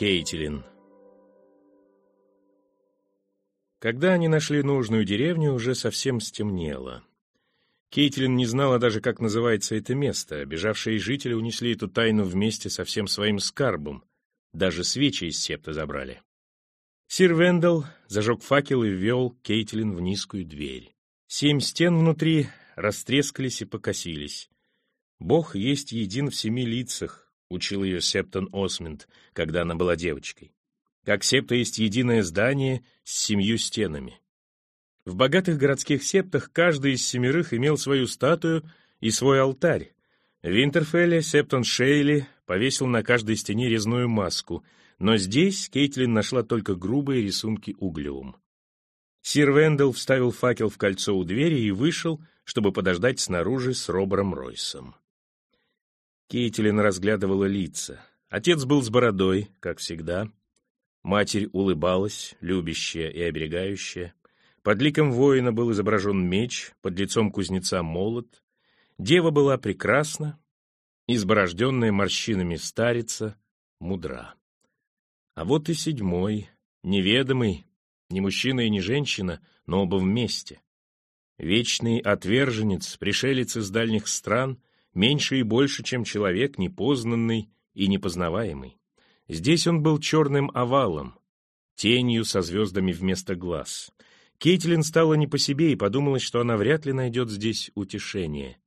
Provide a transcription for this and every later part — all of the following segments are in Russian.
Кейтилин Когда они нашли нужную деревню, уже совсем стемнело. Кейтилин не знала даже, как называется это место. Бежавшие жители унесли эту тайну вместе со всем своим скарбом. Даже свечи из септа забрали. Сир Вендел зажег факел и ввел Кейтилин в низкую дверь. Семь стен внутри растрескались и покосились. «Бог есть един в семи лицах», — учил ее Септон Осминд, когда она была девочкой как септа есть единое здание с семью стенами. В богатых городских септах каждый из семерых имел свою статую и свой алтарь. В Винтерфелле Септон Шейли повесил на каждой стене резную маску, но здесь Кейтлин нашла только грубые рисунки углем. Сир Вендел вставил факел в кольцо у двери и вышел, чтобы подождать снаружи с Робером Ройсом. Кейтлин разглядывала лица. Отец был с бородой, как всегда. Матерь улыбалась, любящая и оберегающая. Под ликом воина был изображен меч, под лицом кузнеца молот. Дева была прекрасна, изборожденная морщинами старица, мудра. А вот и седьмой, неведомый, не мужчина и не женщина, но оба вместе. Вечный отверженец, пришелец из дальних стран, меньше и больше, чем человек, непознанный и непознаваемый. Здесь он был черным овалом, тенью со звездами вместо глаз. Кейтлин стала не по себе и подумалась, что она вряд ли найдет здесь утешение.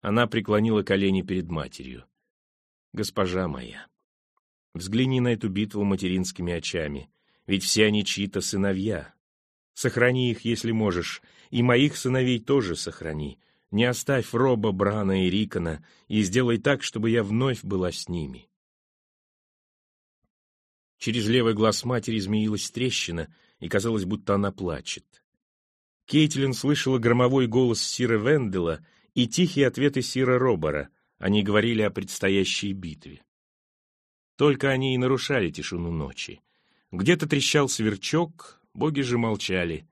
Она преклонила колени перед матерью. «Госпожа моя, взгляни на эту битву материнскими очами, ведь все они чьи-то сыновья. Сохрани их, если можешь, и моих сыновей тоже сохрани. Не оставь Роба, Брана и Рикона, и сделай так, чтобы я вновь была с ними. Через левый глаз матери змеилась трещина, и казалось, будто она плачет. Кейтлин слышала громовой голос Сира Вендела и тихие ответы Сира Робора. Они говорили о предстоящей битве. Только они и нарушали тишину ночи. Где-то трещал сверчок, боги же молчали.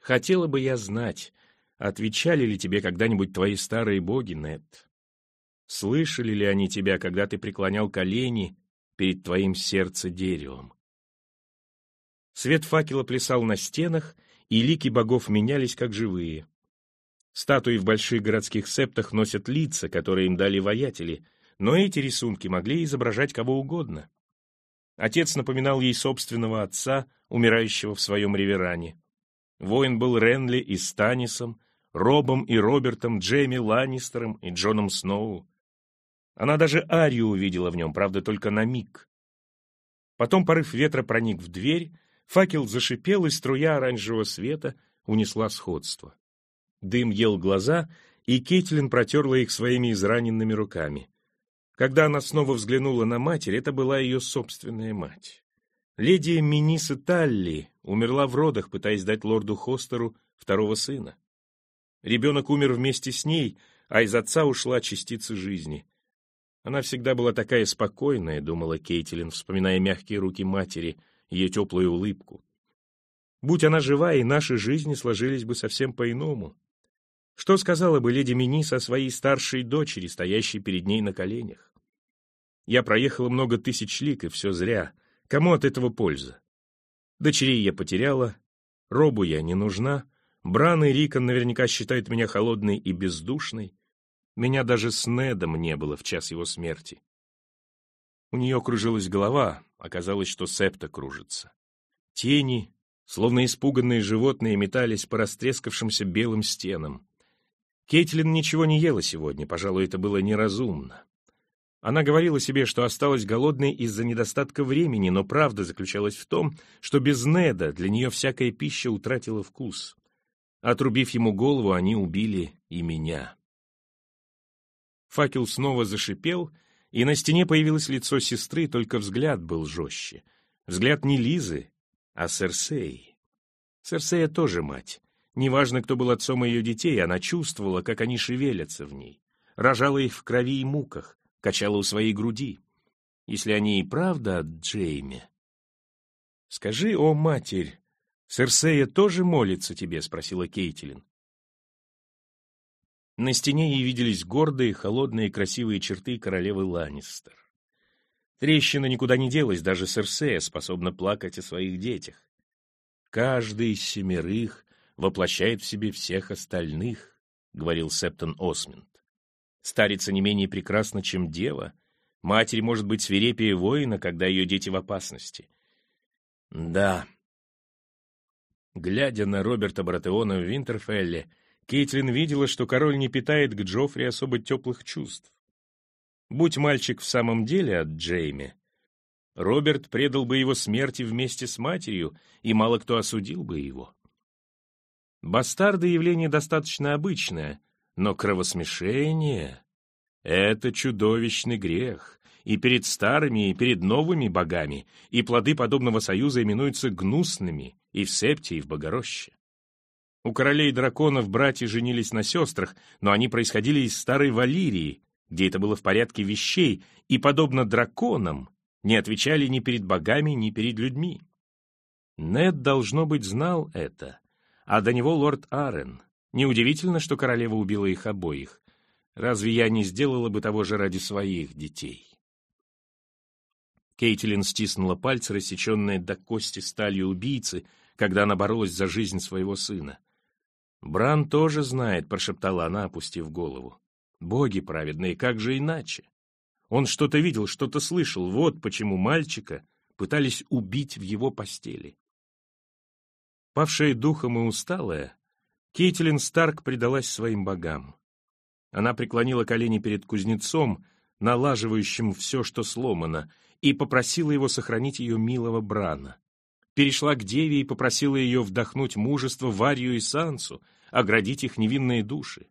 Хотела бы я знать, отвечали ли тебе когда-нибудь твои старые боги, Нет? Слышали ли они тебя, когда ты преклонял колени перед твоим сердце деревом. Свет факела плясал на стенах, и лики богов менялись как живые. Статуи в больших городских септах носят лица, которые им дали воятели, но эти рисунки могли изображать кого угодно. Отец напоминал ей собственного отца, умирающего в своем реверане. Воин был Ренли и Станисом, Робом и Робертом, Джейми Ланнистером и Джоном Сноу. Она даже Арию увидела в нем, правда, только на миг. Потом порыв ветра проник в дверь, факел зашипел, и струя оранжевого света унесла сходство. Дым ел глаза, и Кейтлин протерла их своими израненными руками. Когда она снова взглянула на матерь, это была ее собственная мать. Леди Миниса Талли умерла в родах, пытаясь дать лорду Хостеру второго сына. Ребенок умер вместе с ней, а из отца ушла частица жизни. Она всегда была такая спокойная, думала Кейтилин, вспоминая мягкие руки матери, ее теплую улыбку. Будь она жива, и наши жизни сложились бы совсем по-иному. Что сказала бы леди Минис о своей старшей дочери, стоящей перед ней на коленях? Я проехала много тысяч лик, и все зря. Кому от этого польза? Дочерей я потеряла, робу я не нужна, Бран и Рикон наверняка считают меня холодной и бездушной. Меня даже с Недом не было в час его смерти. У нее кружилась голова, оказалось, что септа кружится. Тени, словно испуганные животные, метались по растрескавшимся белым стенам. Кейтлин ничего не ела сегодня, пожалуй, это было неразумно. Она говорила себе, что осталась голодной из-за недостатка времени, но правда заключалась в том, что без Неда для нее всякая пища утратила вкус. Отрубив ему голову, они убили и меня. Факел снова зашипел, и на стене появилось лицо сестры, только взгляд был жестче. Взгляд не Лизы, а Серсеи. Серсея тоже мать. Неважно, кто был отцом ее детей, она чувствовала, как они шевелятся в ней. Рожала их в крови и муках, качала у своей груди. Если они и правда от Джейми... «Скажи, о матерь, Серсея тоже молится тебе?» — спросила Кейтилин. На стене ей виделись гордые, холодные, красивые черты королевы Ланнистер. Трещина никуда не делась, даже Серсея способна плакать о своих детях. Каждый из семерых воплощает в себе всех остальных, — говорил Септон Осминд. Старица не менее прекрасна, чем дева. Матерь может быть свирепее воина, когда ее дети в опасности. Да. Глядя на Роберта Братеона в Винтерфелле, Кейтлин видела, что король не питает к Джоффри особо теплых чувств. Будь мальчик в самом деле от Джейми, Роберт предал бы его смерти вместе с матерью, и мало кто осудил бы его. Бастарды — явление достаточно обычное, но кровосмешение — это чудовищный грех, и перед старыми, и перед новыми богами, и плоды подобного союза именуются гнусными и в Септе, и в Богороще. У королей драконов братья женились на сестрах, но они происходили из старой Валирии, где это было в порядке вещей, и, подобно драконам, не отвечали ни перед богами, ни перед людьми. Нед, должно быть, знал это, а до него лорд Арен. Неудивительно, что королева убила их обоих. Разве я не сделала бы того же ради своих детей? Кейтилин стиснула пальцы, рассеченные до кости сталью убийцы, когда она боролась за жизнь своего сына. «Бран тоже знает», — прошептала она, опустив голову. Боги праведные, как же иначе? Он что-то видел, что-то слышал, вот почему мальчика пытались убить в его постели. Павшая духом и усталая, Кейтлин Старк предалась своим богам. Она преклонила колени перед кузнецом, налаживающим все, что сломано, и попросила его сохранить ее милого Брана. Перешла к деве и попросила ее вдохнуть мужество Варью и Сансу, оградить их невинные души.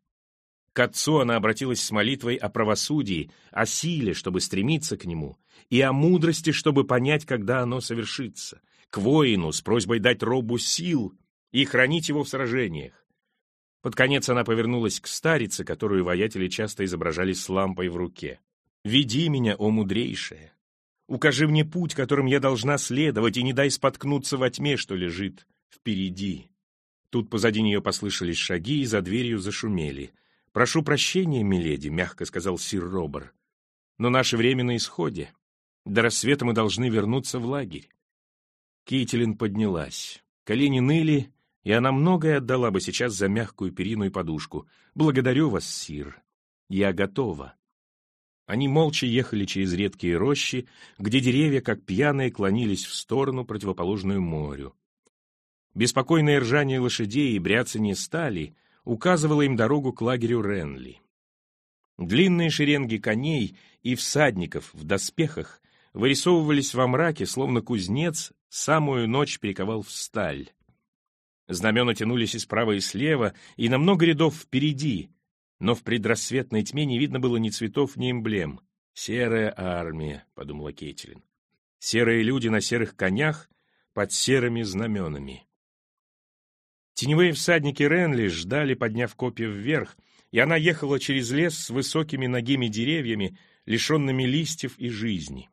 К отцу она обратилась с молитвой о правосудии, о силе, чтобы стремиться к нему, и о мудрости, чтобы понять, когда оно совершится, к воину с просьбой дать робу сил и хранить его в сражениях. Под конец она повернулась к старице, которую воятели часто изображали с лампой в руке. «Веди меня, о мудрейшая! Укажи мне путь, которым я должна следовать, и не дай споткнуться во тьме, что лежит впереди». Тут позади нее послышались шаги, и за дверью зашумели — «Прошу прощения, миледи», — мягко сказал сир Робер. «Но наше время на исходе. До рассвета мы должны вернуться в лагерь». Кейтилин поднялась. Колени ныли, и она многое отдала бы сейчас за мягкую перину и подушку. «Благодарю вас, сир. Я готова». Они молча ехали через редкие рощи, где деревья, как пьяные, клонились в сторону, противоположную морю. Беспокойное ржание лошадей и бряцание стали указывала им дорогу к лагерю Ренли. Длинные шеренги коней и всадников в доспехах вырисовывались во мраке, словно кузнец самую ночь перековал в сталь. Знамена тянулись и справа, и слева, и на много рядов впереди, но в предрассветной тьме не видно было ни цветов, ни эмблем. «Серая армия», — подумала Кейтилин. «Серые люди на серых конях под серыми знаменами». Теневые всадники Ренли ждали, подняв копья вверх, и она ехала через лес с высокими ногими деревьями, лишенными листьев и жизни.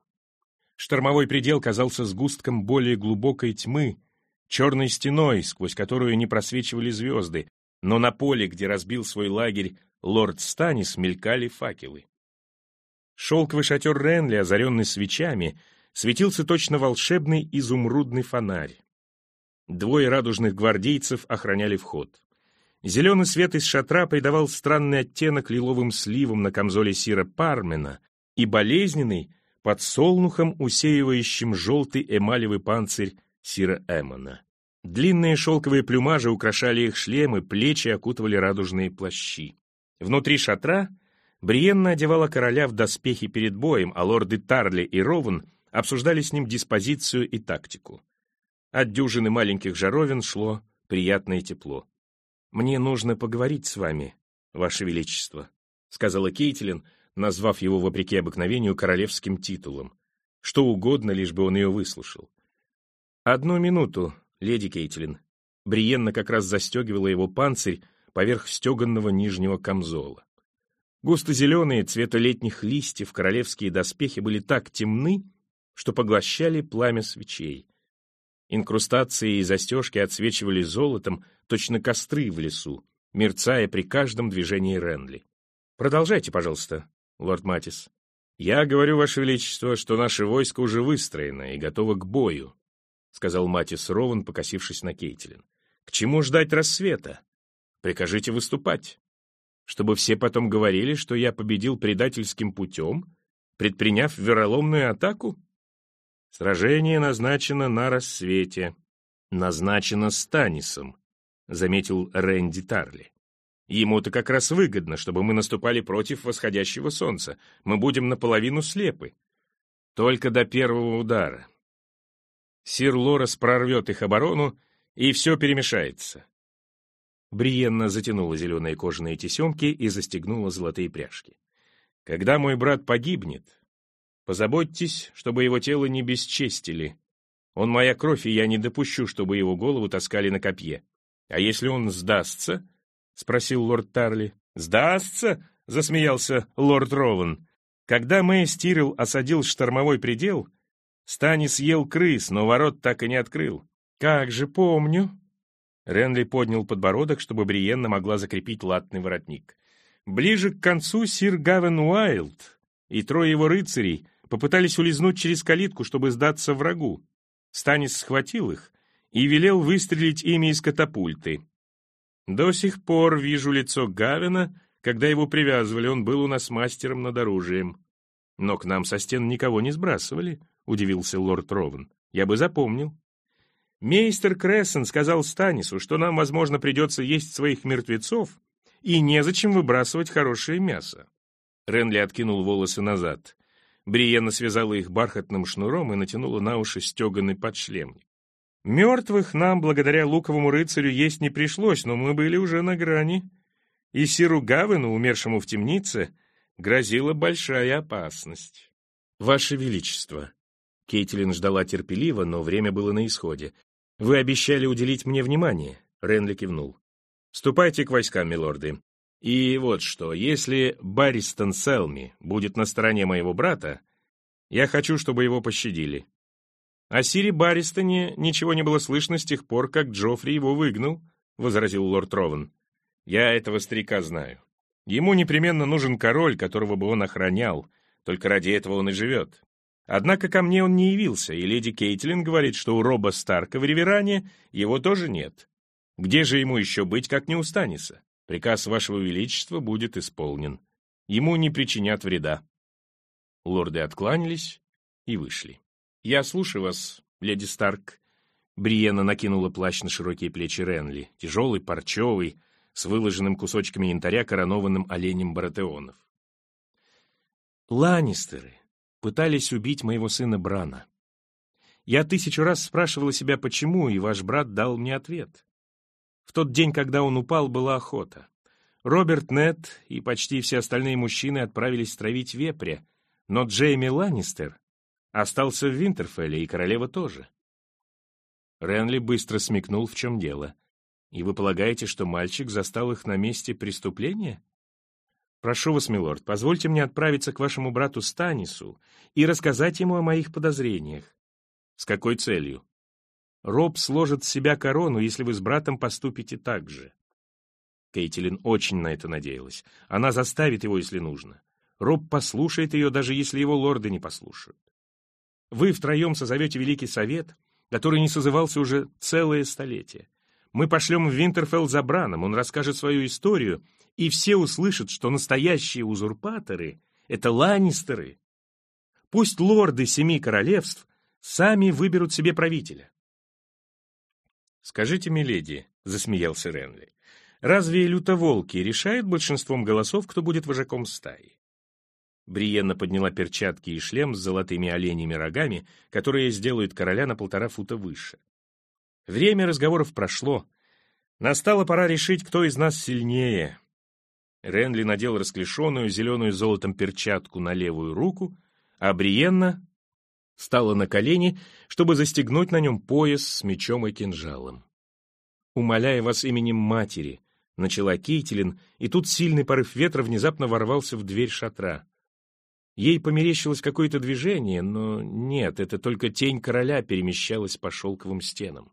Штормовой предел казался сгустком более глубокой тьмы, черной стеной, сквозь которую не просвечивали звезды, но на поле, где разбил свой лагерь лорд Станис, мелькали факелы. Шелковый шатер Ренли, озаренный свечами, светился точно волшебный изумрудный фонарь. Двое радужных гвардейцев охраняли вход. Зеленый свет из шатра придавал странный оттенок лиловым сливам на камзоле Сира Пармена и болезненный под солнухом, усеивающим желтый эмалевый панцирь Сира Эммона. Длинные шелковые плюмажи украшали их шлемы, плечи окутывали радужные плащи. Внутри шатра Бриенна одевала короля в доспехи перед боем, а лорды Тарли и Ровен обсуждали с ним диспозицию и тактику. От дюжины маленьких жаровин шло приятное тепло. «Мне нужно поговорить с вами, Ваше Величество», — сказала Кейтилин, назвав его, вопреки обыкновению, королевским титулом. Что угодно, лишь бы он ее выслушал. «Одну минуту, леди Кейтилин». Бриенна как раз застегивала его панцирь поверх стеганного нижнего камзола. Густо-зеленые цвета летних листьев королевские доспехи были так темны, что поглощали пламя свечей. Инкрустации и застежки отсвечивали золотом, точно костры в лесу, мерцая при каждом движении Ренли. «Продолжайте, пожалуйста, лорд Матис. «Я говорю, Ваше Величество, что наше войско уже выстроено и готово к бою», сказал Матис Рован, покосившись на Кейтилин. «К чему ждать рассвета? Прикажите выступать, чтобы все потом говорили, что я победил предательским путем, предприняв вероломную атаку? Сражение назначено на рассвете, назначено Станисом», заметил Рэнди Тарли. Ему-то как раз выгодно, чтобы мы наступали против восходящего солнца. Мы будем наполовину слепы. Только до первого удара. Сир Лорес прорвет их оборону, и все перемешается. Бриенна затянула зеленые кожаные тесемки и застегнула золотые пряжки. «Когда мой брат погибнет, позаботьтесь, чтобы его тело не бесчестили. Он моя кровь, и я не допущу, чтобы его голову таскали на копье. А если он сдастся, — спросил лорд Тарли. «Сдастся?» — засмеялся лорд Рован. «Когда Мэй Стирл осадил штормовой предел, Стани съел крыс, но ворот так и не открыл. Как же помню!» Ренли поднял подбородок, чтобы Бриенна могла закрепить латный воротник. Ближе к концу сир Гавен Уайлд и трое его рыцарей попытались улизнуть через калитку, чтобы сдаться врагу. Станис схватил их и велел выстрелить ими из катапульты. До сих пор вижу лицо Гавина, когда его привязывали, он был у нас мастером над оружием. Но к нам со стен никого не сбрасывали, — удивился лорд Ровен. Я бы запомнил. Мейстер Крессен сказал Станису, что нам, возможно, придется есть своих мертвецов, и незачем выбрасывать хорошее мясо. Ренли откинул волосы назад. Бриена связала их бархатным шнуром и натянула на уши стеганый подшлемник. Мертвых нам, благодаря луковому рыцарю, есть не пришлось, но мы были уже на грани. И Сиру Гавену, умершему в темнице, грозила большая опасность. «Ваше Величество!» Кейтлин ждала терпеливо, но время было на исходе. «Вы обещали уделить мне внимание», — Ренли кивнул. «Ступайте к войскам, милорды. И вот что, если Барристон Селми будет на стороне моего брата, я хочу, чтобы его пощадили. О Сире Баристоне ничего не было слышно с тех пор, как Джоффри его выгнал, — возразил лорд Рован. Я этого старика знаю. Ему непременно нужен король, которого бы он охранял, только ради этого он и живет. Однако ко мне он не явился, и леди Кейтлин говорит, что у Роба Старка в Риверане его тоже нет. Где же ему еще быть, как не у Станиса? Приказ вашего величества будет исполнен. Ему не причинят вреда. Лорды откланялись и вышли. «Я слушаю вас, леди Старк». Бриена накинула плащ на широкие плечи Ренли, тяжелый, парчевый, с выложенным кусочками янтаря, коронованным оленем Баратеонов. «Ланнистеры пытались убить моего сына Брана. Я тысячу раз спрашивала себя, почему, и ваш брат дал мне ответ. В тот день, когда он упал, была охота. Роберт Нетт и почти все остальные мужчины отправились травить вепря, но Джейми Ланнистер Остался в Винтерфелле, и королева тоже. Ренли быстро смекнул, в чем дело. И вы полагаете, что мальчик застал их на месте преступления? Прошу вас, милорд, позвольте мне отправиться к вашему брату Станису и рассказать ему о моих подозрениях. С какой целью? Роб сложит с себя корону, если вы с братом поступите так же. Кейтилин очень на это надеялась. Она заставит его, если нужно. Роб послушает ее, даже если его лорды не послушают. Вы втроем созовете Великий Совет, который не созывался уже целое столетие. Мы пошлем в Винтерфелл за Браном, он расскажет свою историю, и все услышат, что настоящие узурпаторы — это Ланнистеры. Пусть лорды семи королевств сами выберут себе правителя. «Скажите, миледи», — засмеялся Ренли, — «разве лютоволки решают большинством голосов, кто будет вожаком стаи? Бриенна подняла перчатки и шлем с золотыми оленями рогами, которые сделают короля на полтора фута выше. Время разговоров прошло. Настала пора решить, кто из нас сильнее. Ренли надел расклешенную зеленую золотом перчатку на левую руку, а Бриенна стала на колени, чтобы застегнуть на нем пояс с мечом и кинжалом. «Умоляя вас именем матери», — начала Кейтилин, и тут сильный порыв ветра внезапно ворвался в дверь шатра. Ей померещилось какое-то движение, но нет, это только тень короля перемещалась по шелковым стенам.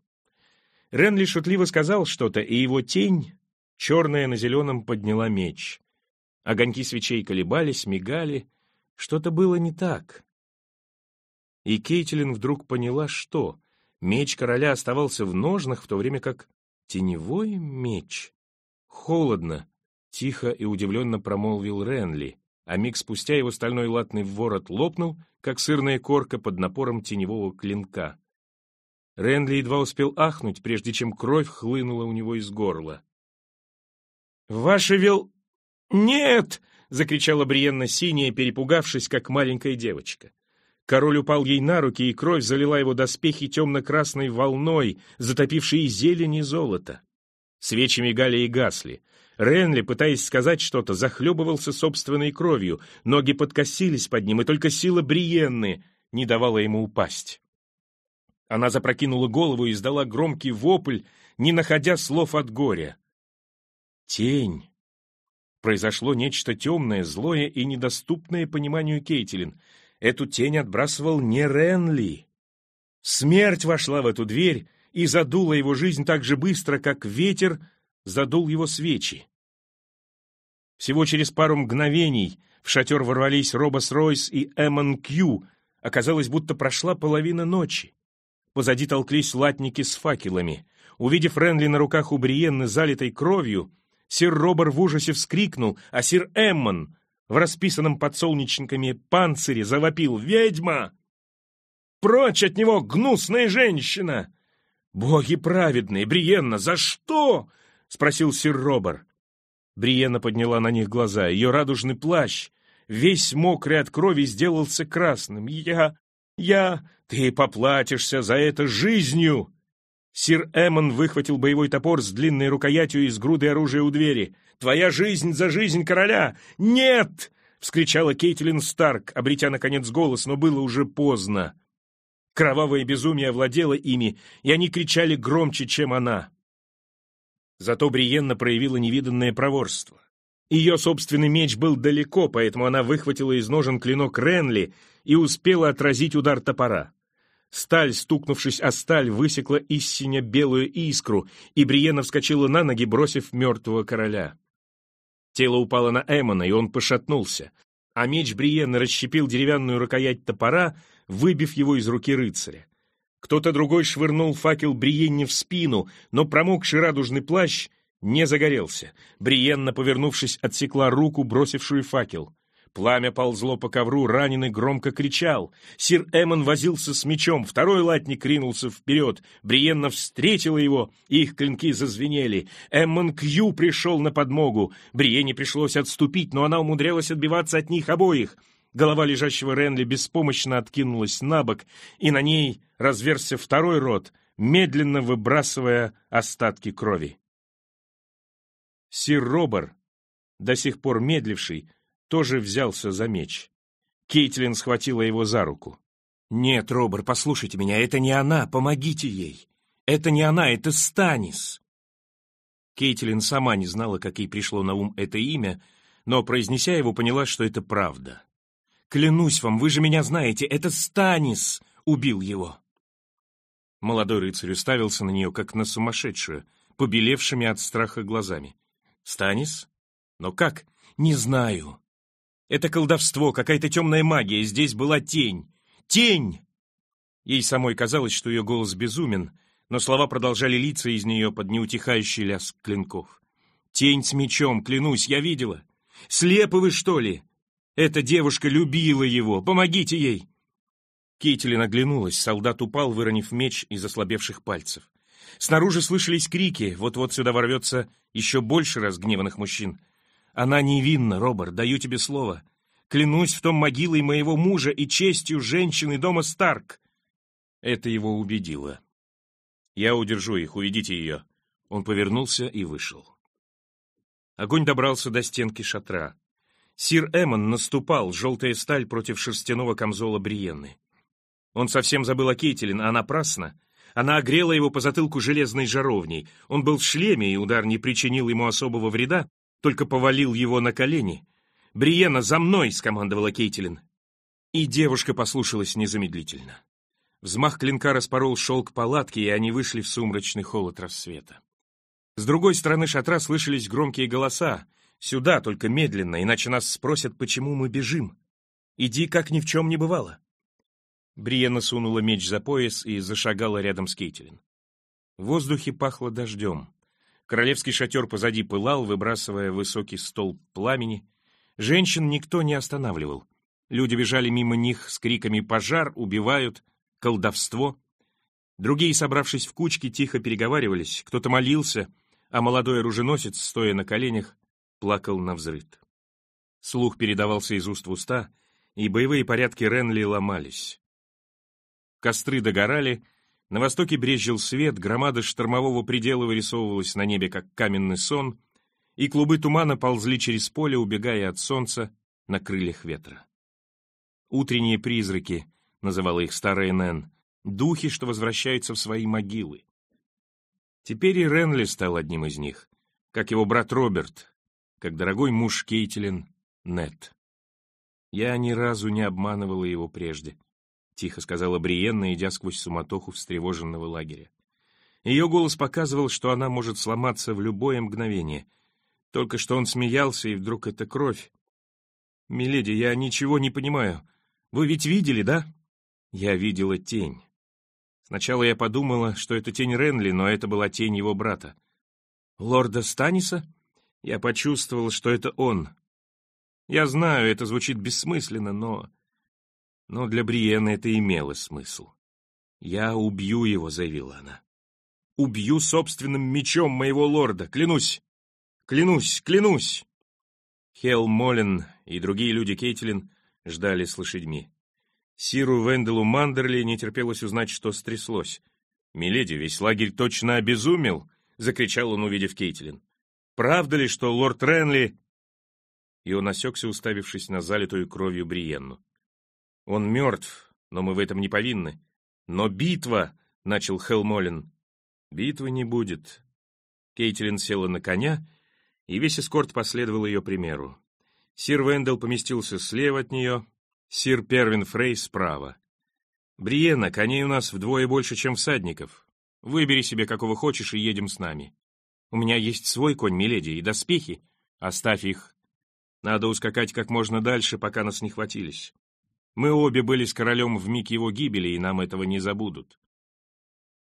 Ренли шутливо сказал что-то, и его тень, черная на зеленом, подняла меч. Огоньки свечей колебались, мигали. Что-то было не так. И Кейтилин вдруг поняла, что меч короля оставался в ножнах, в то время как теневой меч. Холодно, тихо и удивленно промолвил Ренли, а миг спустя его стальной латный ворот лопнул, как сырная корка под напором теневого клинка. Ренли едва успел ахнуть, прежде чем кровь хлынула у него из горла. «Ваше вел...» «Нет!» — закричала Бриенна синяя, перепугавшись, как маленькая девочка. Король упал ей на руки, и кровь залила его доспехи темно-красной волной, затопившей зелень, и золото. Свечи мигали и гасли. Ренли, пытаясь сказать что-то, захлебывался собственной кровью, ноги подкосились под ним, и только сила Бриенны не давала ему упасть. Она запрокинула голову и издала громкий вопль, не находя слов от горя. Тень. Произошло нечто темное, злое и недоступное пониманию Кейтилин. Эту тень отбрасывал не Ренли. Смерть вошла в эту дверь и задула его жизнь так же быстро, как ветер задул его свечи. Всего через пару мгновений в шатер ворвались Робос Ройс и Эммон Кью. Оказалось, будто прошла половина ночи. Позади толклись латники с факелами. Увидев Ренли на руках у Бриенны, залитой кровью, Сир Робер в ужасе вскрикнул, а сир Эммон в расписанном подсолнечниками панцире завопил «Ведьма! Прочь от него, гнусная женщина!» «Боги праведные! Бриенна, за что?» — спросил сир Робер. Бриенна подняла на них глаза. Ее радужный плащ, весь мокрый от крови, сделался красным. «Я... я... ты поплатишься за это жизнью!» Сир Эммон выхватил боевой топор с длинной рукоятью из груды оружия у двери. «Твоя жизнь за жизнь короля! Нет!» — вскричала Кейтлин Старк, обретя, наконец, голос, но было уже поздно. Кровавое безумие овладело ими, и они кричали громче, чем она. Зато Бриенна проявила невиданное проворство. Ее собственный меч был далеко, поэтому она выхватила из ножен клинок Ренли и успела отразить удар топора. Сталь, стукнувшись о сталь, высекла истиня белую искру, и Бриена вскочила на ноги, бросив мертвого короля. Тело упало на Эмона, и он пошатнулся, а меч Бриена расщепил деревянную рукоять топора, выбив его из руки рыцаря. Кто-то другой швырнул факел Бриенне в спину, но промокший радужный плащ не загорелся. Бриенна, повернувшись, отсекла руку, бросившую факел. Пламя ползло по ковру, раненый громко кричал. Сир Эммон возился с мечом, второй латник ринулся вперед. Бриенна встретила его, их клинки зазвенели. Эммон Кью пришел на подмогу. Бриенне пришлось отступить, но она умудрялась отбиваться от них обоих. Голова лежащего Ренли беспомощно откинулась на бок, и на ней разверся второй рот, медленно выбрасывая остатки крови. Сир Робер, до сих пор медливший, тоже взялся за меч. Кейтлин схватила его за руку. «Нет, Робер, послушайте меня, это не она, помогите ей. Это не она, это Станис». Кейтлин сама не знала, как ей пришло на ум это имя, но, произнеся его, поняла, что это правда. «Клянусь вам, вы же меня знаете, это Станис убил его». Молодой рыцарь уставился на нее, как на сумасшедшую, побелевшими от страха глазами. «Станис? Но как? Не знаю. Это колдовство, какая-то темная магия, здесь была тень. Тень! Ей самой казалось, что ее голос безумен, но слова продолжали литься из нее под неутихающий лязг клинков. Тень с мечом, клянусь, я видела. Слепы вы, что ли? Эта девушка любила его, помогите ей! Кейтилин оглянулась, солдат упал, выронив меч из ослабевших пальцев. Снаружи слышались крики, вот-вот сюда ворвется еще больше разгневанных мужчин. Она невинна, Роберт, даю тебе слово. Клянусь в том могилой моего мужа и честью женщины дома Старк. Это его убедило. Я удержу их, уведите ее. Он повернулся и вышел. Огонь добрался до стенки шатра. Сир Эммон наступал, желтая сталь против шерстяного камзола Бриенны. Он совсем забыл о Кейтелин, а напрасно. Она огрела его по затылку железной жаровней. Он был в шлеме, и удар не причинил ему особого вреда, только повалил его на колени. «Бриена, за мной!» — скомандовала Кейтилин. И девушка послушалась незамедлительно. Взмах клинка распорол шелк палатки, и они вышли в сумрачный холод рассвета. С другой стороны шатра слышались громкие голоса. «Сюда, только медленно, иначе нас спросят, почему мы бежим». Иди, как ни в чем не бывало». Бриена сунула меч за пояс и зашагала рядом с Кейтилин. В воздухе пахло дождем. Королевский шатер позади пылал, выбрасывая высокий столб пламени. Женщин никто не останавливал. Люди бежали мимо них с криками «пожар», «убивают», «колдовство». Другие, собравшись в кучки, тихо переговаривались, кто-то молился, а молодой оруженосец, стоя на коленях, плакал на взрыд. Слух передавался из уст в уста, и боевые порядки Ренли ломались. Костры догорали, на востоке брезжил свет, громада штормового предела вырисовывалась на небе, как каменный сон, и клубы тумана ползли через поле, убегая от солнца на крыльях ветра. «Утренние призраки», — называла их старая Нэн, «духи, что возвращаются в свои могилы». Теперь и Ренли стал одним из них, как его брат Роберт, как дорогой муж Кейтилин Нет. Я ни разу не обманывала его прежде, тихо сказала Бриенна, идя сквозь суматоху встревоженного лагеря. Ее голос показывал, что она может сломаться в любое мгновение. Только что он смеялся, и вдруг это кровь. «Миледи, я ничего не понимаю. Вы ведь видели, да?» Я видела тень. Сначала я подумала, что это тень Ренли, но это была тень его брата. «Лорда Станиса?» Я почувствовал, что это он. Я знаю, это звучит бессмысленно, но... Но для Бриены это имело смысл. «Я убью его», — заявила она. «Убью собственным мечом моего лорда, клянусь! Клянусь, клянусь!» Хелл Молин и другие люди Кейтилин ждали с лошадьми. Сиру Венделу Мандерли не терпелось узнать, что стряслось. «Миледи, весь лагерь точно обезумел!» — закричал он, увидев Кейтилин. Правда ли, что лорд Ренли...» И он осекся, уставившись на залитую кровью Бриенну. «Он мертв, но мы в этом не повинны. Но битва!» — начал Хелмолин. «Битвы не будет». Кейтилин села на коня, и весь эскорт последовал ее примеру. Сир Вендел поместился слева от нее, сир Первин Фрей справа. «Бриена, коней у нас вдвое больше, чем всадников. Выбери себе, какого хочешь, и едем с нами. У меня есть свой конь, миледи, и доспехи. Оставь их. Надо ускакать как можно дальше, пока нас не хватились. Мы обе были с королем в миг его гибели, и нам этого не забудут.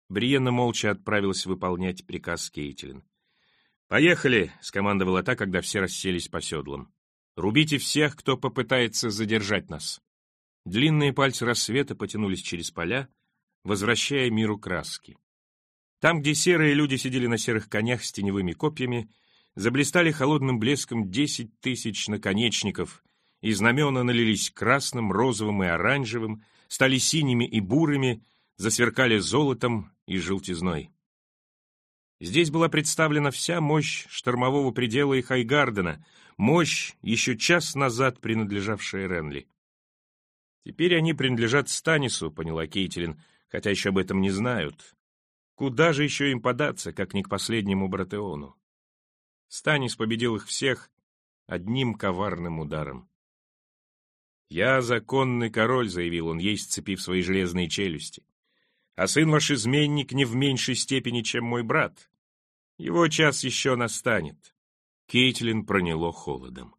Бриенна молча отправилась выполнять приказ Кейтилин. «Поехали!» — скомандовала та, когда все расселись по седлам. «Рубите всех, кто попытается задержать нас!» Длинные пальцы рассвета потянулись через поля, возвращая миру краски. Там, где серые люди сидели на серых конях с теневыми копьями, заблистали холодным блеском десять тысяч наконечников, и знамена налились красным, розовым и оранжевым, стали синими и бурыми, засверкали золотом и желтизной. Здесь была представлена вся мощь штормового предела и Хайгардена, мощь, еще час назад принадлежавшая Ренли. Теперь они принадлежат Станису, поняла Кейтилин, хотя еще об этом не знают. Куда же еще им податься, как не к последнему Братеону? Станис победил их всех одним коварным ударом. «Я законный король», — заявил он, ей сцепив свои железные челюсти. «А сын ваш изменник не в меньшей степени, чем мой брат. Его час еще настанет». Кейтлин проняло холодом.